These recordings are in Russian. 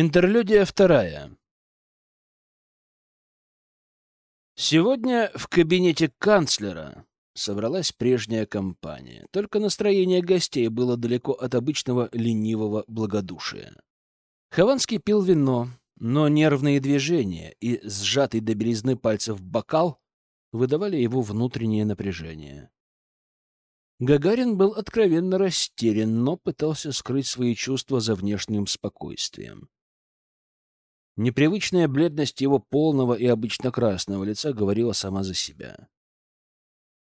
Интерлюдия вторая. Сегодня в кабинете канцлера собралась прежняя компания. Только настроение гостей было далеко от обычного ленивого благодушия. Хованский пил вино, но нервные движения и сжатый до белизны пальцев бокал выдавали его внутреннее напряжение. Гагарин был откровенно растерян, но пытался скрыть свои чувства за внешним спокойствием. Непривычная бледность его полного и обычно красного лица говорила сама за себя.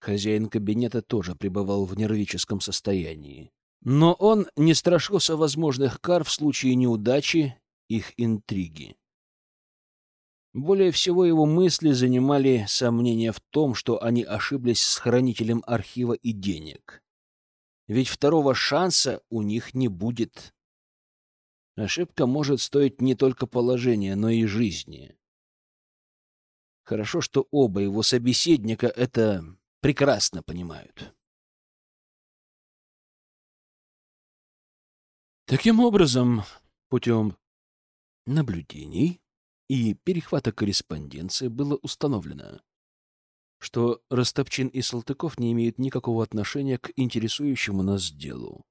Хозяин кабинета тоже пребывал в нервическом состоянии. Но он не страшился возможных кар в случае неудачи их интриги. Более всего его мысли занимали сомнения в том, что они ошиблись с хранителем архива и денег. Ведь второго шанса у них не будет. Ошибка может стоить не только положения, но и жизни. Хорошо, что оба его собеседника это прекрасно понимают. Таким образом, путем наблюдений и перехвата корреспонденции было установлено, что Ростопчин и Салтыков не имеют никакого отношения к интересующему нас делу.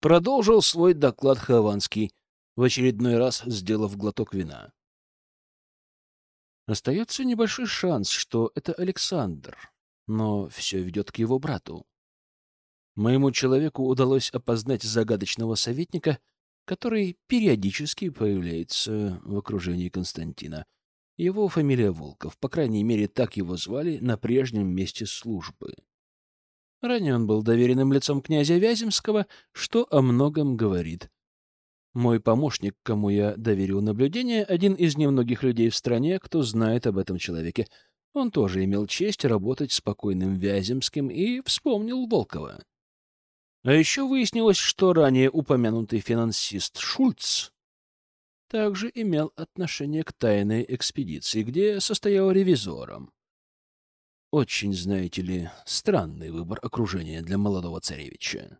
Продолжил свой доклад Хованский, в очередной раз сделав глоток вина. Остается небольшой шанс, что это Александр, но все ведет к его брату. Моему человеку удалось опознать загадочного советника, который периодически появляется в окружении Константина. Его фамилия Волков, по крайней мере, так его звали на прежнем месте службы. Ранее он был доверенным лицом князя Вяземского, что о многом говорит. Мой помощник, кому я доверил наблюдение, один из немногих людей в стране, кто знает об этом человеке. Он тоже имел честь работать с покойным Вяземским и вспомнил Волкова. А еще выяснилось, что ранее упомянутый финансист Шульц также имел отношение к тайной экспедиции, где состоял ревизором. Очень, знаете ли, странный выбор окружения для молодого царевича.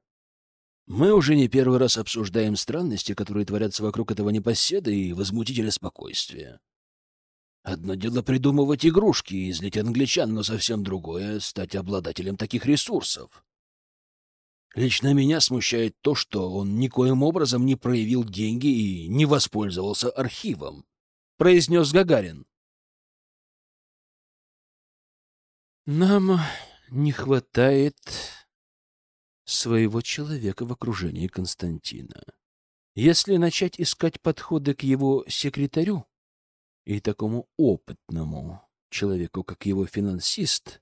Мы уже не первый раз обсуждаем странности, которые творятся вокруг этого непоседа и возмутителя спокойствия. Одно дело придумывать игрушки и злить англичан, но совсем другое — стать обладателем таких ресурсов. Лично меня смущает то, что он никоим образом не проявил деньги и не воспользовался архивом, — произнес Гагарин. «Нам не хватает своего человека в окружении Константина. Если начать искать подходы к его секретарю и такому опытному человеку, как его финансист,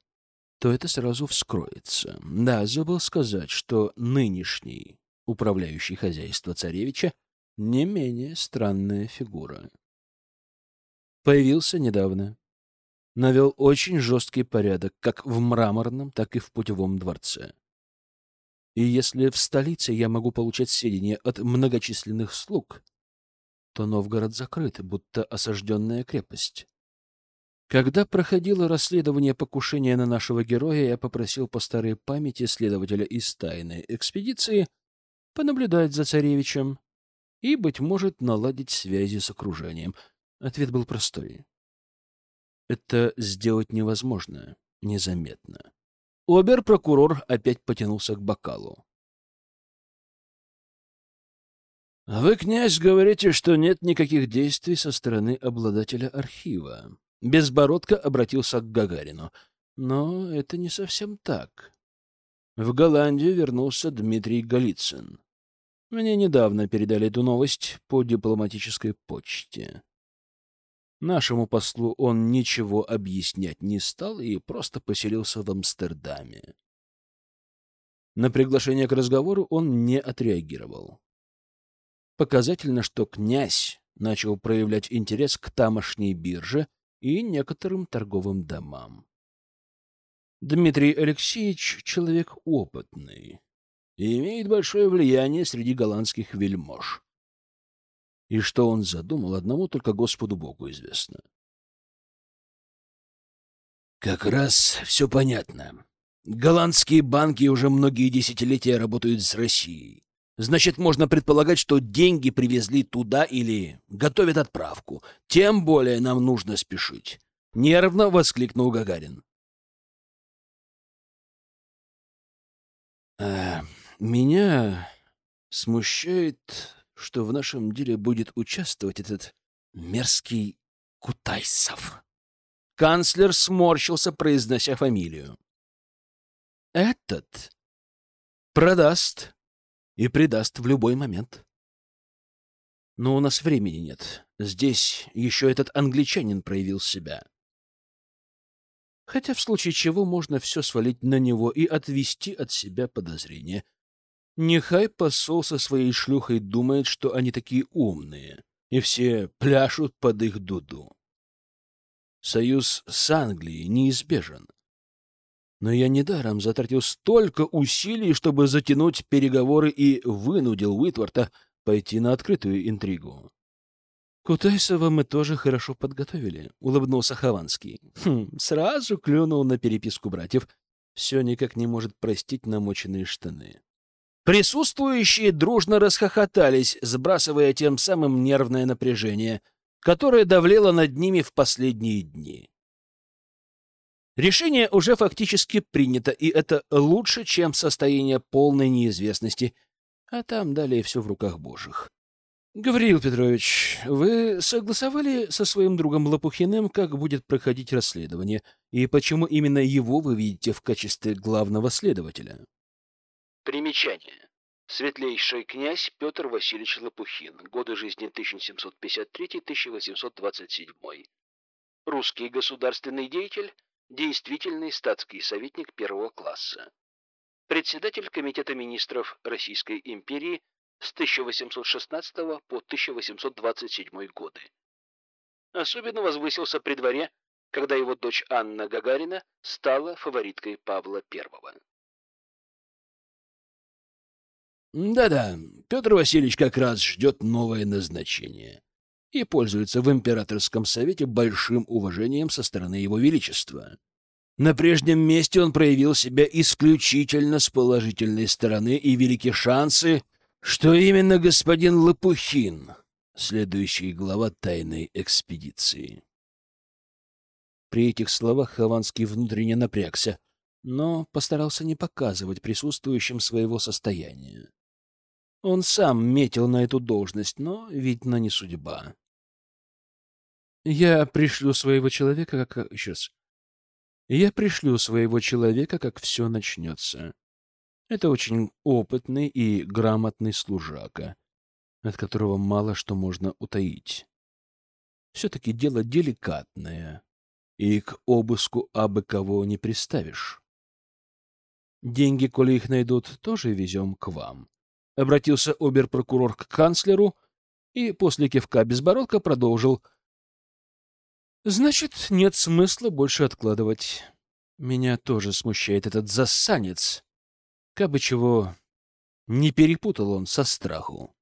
то это сразу вскроется. Да, забыл сказать, что нынешний управляющий хозяйство царевича не менее странная фигура. Появился недавно. Навел очень жесткий порядок как в мраморном, так и в путевом дворце. И если в столице я могу получать сведения от многочисленных слуг, то Новгород закрыт, будто осажденная крепость. Когда проходило расследование покушения на нашего героя, я попросил по старой памяти следователя из тайной экспедиции понаблюдать за царевичем и, быть может, наладить связи с окружением. Ответ был простой. Это сделать невозможно незаметно. Обер-прокурор опять потянулся к бокалу. «А «Вы, князь, говорите, что нет никаких действий со стороны обладателя архива». Безбородко обратился к Гагарину. «Но это не совсем так. В Голландию вернулся Дмитрий Голицын. Мне недавно передали эту новость по дипломатической почте. Нашему послу он ничего объяснять не стал и просто поселился в Амстердаме. На приглашение к разговору он не отреагировал. Показательно, что князь начал проявлять интерес к тамошней бирже и некоторым торговым домам. Дмитрий Алексеевич — человек опытный и имеет большое влияние среди голландских вельмож. И что он задумал, одному только Господу Богу известно. Как раз все понятно. Голландские банки уже многие десятилетия работают с Россией. Значит, можно предполагать, что деньги привезли туда или готовят отправку. Тем более нам нужно спешить. Нервно воскликнул Гагарин. А, меня смущает, что в нашем деле будет участвовать этот мерзкий Кутайсов. Канцлер сморщился, произнося фамилию. Этот продаст и предаст в любой момент. Но у нас времени нет. Здесь еще этот англичанин проявил себя. Хотя в случае чего можно все свалить на него и отвести от себя подозрения. Нехай посол со своей шлюхой думает, что они такие умные, и все пляшут под их дуду. Союз с Англией неизбежен. Но я недаром затратил столько усилий, чтобы затянуть переговоры и вынудил Уитворта пойти на открытую интригу. «Кутайсова мы тоже хорошо подготовили», — улыбнулся Хованский. Хм, сразу клюнул на переписку братьев. Все никак не может простить намоченные штаны. Присутствующие дружно расхохотались, сбрасывая тем самым нервное напряжение, которое давлело над ними в последние дни. Решение уже фактически принято, и это лучше, чем состояние полной неизвестности, а там далее все в руках божьих. Гавриил Петрович, вы согласовали со своим другом Лопухиным, как будет проходить расследование, и почему именно его вы видите в качестве главного следователя? Примечание. Светлейший князь Петр Васильевич Лопухин. Годы жизни 1753-1827. Русский государственный деятель, действительный статский советник первого класса. Председатель Комитета министров Российской империи с 1816 по 1827 годы. Особенно возвысился при дворе, когда его дочь Анна Гагарина стала фавориткой Павла I. Да-да, Петр Васильевич как раз ждет новое назначение и пользуется в императорском совете большим уважением со стороны его величества. На прежнем месте он проявил себя исключительно с положительной стороны, и велики шансы, что именно господин Лопухин, следующий глава тайной экспедиции. При этих словах Хованский внутренне напрягся, но постарался не показывать присутствующим своего состояния. Он сам метил на эту должность, но, видно, не судьба. Я пришлю своего человека, как... Еще раз. Я пришлю своего человека, как все начнется. Это очень опытный и грамотный служака, от которого мало что можно утаить. Все-таки дело деликатное, и к обыску абы кого не приставишь. Деньги, коли их найдут, тоже везем к вам. Обратился оберпрокурор к канцлеру и после кивка безбородка продолжил. Значит, нет смысла больше откладывать. Меня тоже смущает этот засанец. Кабы чего, не перепутал он со страху.